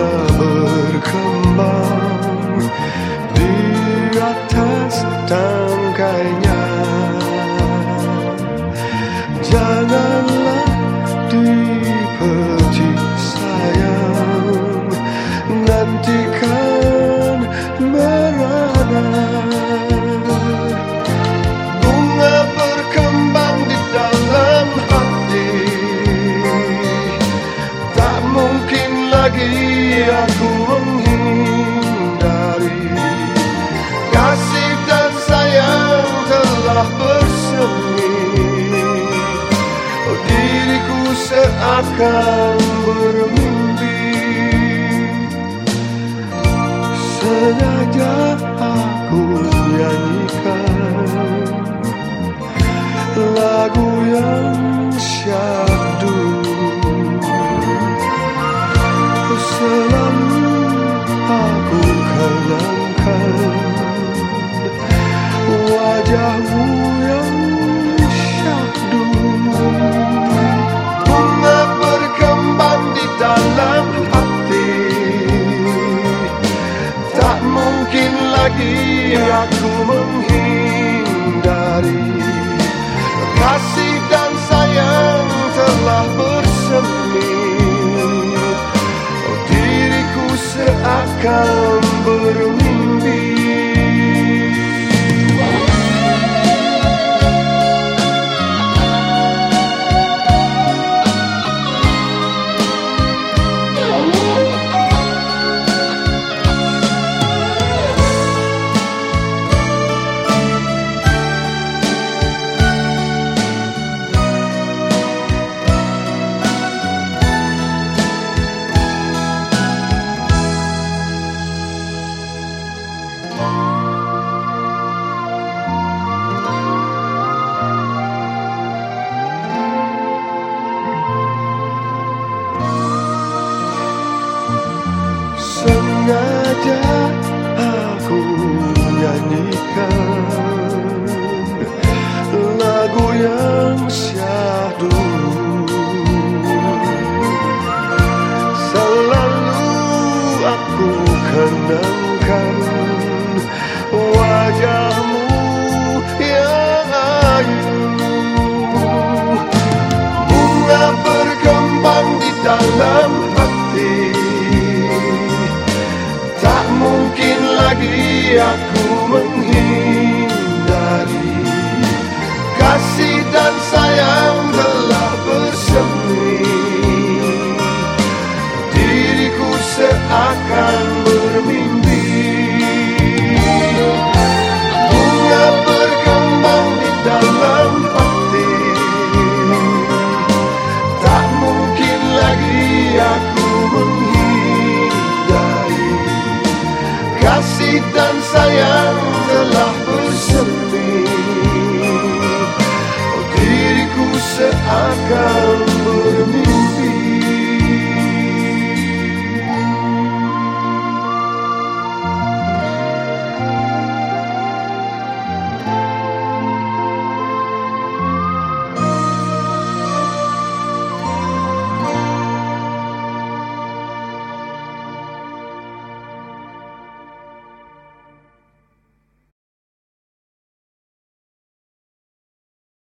Oh. akan bermimpi sengaja. อ呀，出门ก aku menghindari Kasih dan sayang telah bersemi. Diriku seakan